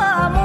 amor.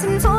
가슴 속